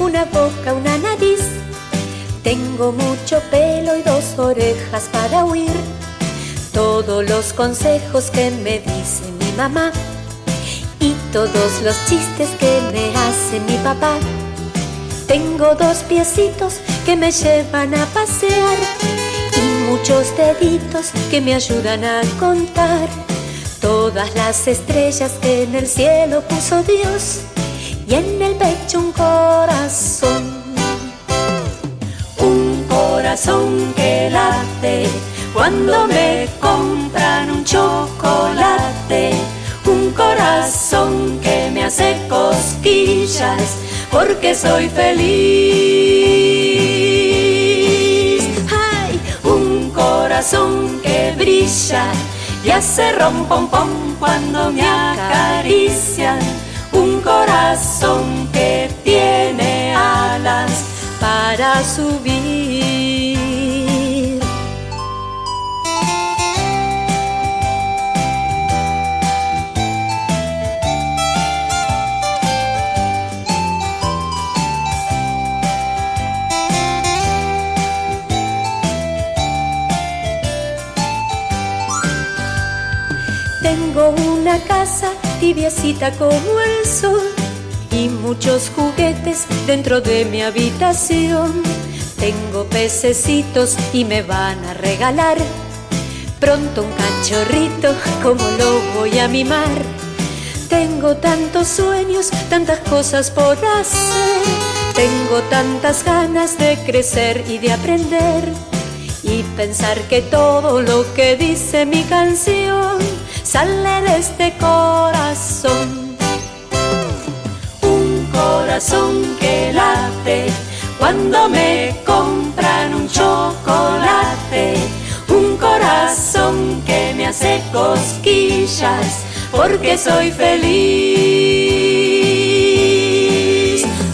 una boca, una nariz. Tengo mucho pelo y dos orejas para huir. Todos los consejos que me dice mi mamá y todos los chistes que me hace mi papá. Tengo dos piecitos que me llevan a pasear y muchos deditos que me ayudan a contar todas las estrellas que en el cielo puso Dios y en el pecho un corazón. Un corazón que late cuando me compran un chocolate. Un corazón que me hace cosquillas porque soy feliz. ¡Ay! Un corazón que brilla y hace pom cuando me acarician. Un corazón que tiene alas para subir. Tengo una casa tibiecita como el sol y muchos juguetes dentro de mi habitación. Tengo pececitos y me van a regalar pronto un cachorrito, como lo voy a mimar? Tengo tantos sueños, tantas cosas por hacer. Tengo tantas ganas de crecer y de aprender. Y pensar que todo lo que dice mi canción sale de este corazón. Corazón que late cuando me compran un chocolate. Un corazón que me hace cosquillas porque soy feliz.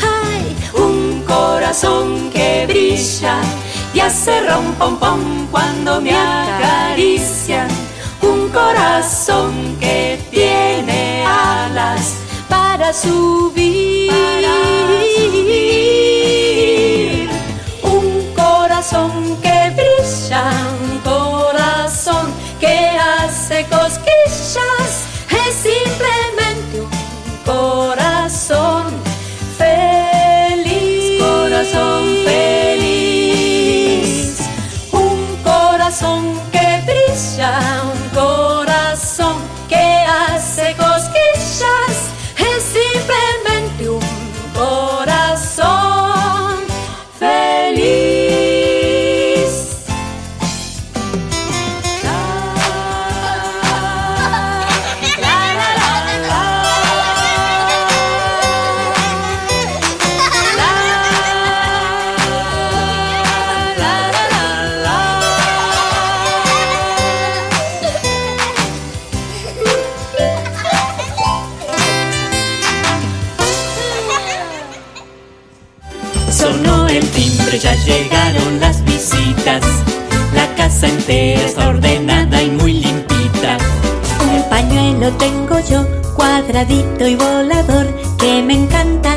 Ay, un corazón que brilla y hace pom cuando me acarician un corazón que tiene alas para subir. Hace cosquillas, es simplemente timbre, ya llegaron las visitas. La casa entera está ordenada y muy limpita. Un pañuelo tengo yo, cuadradito y volador, que me encanta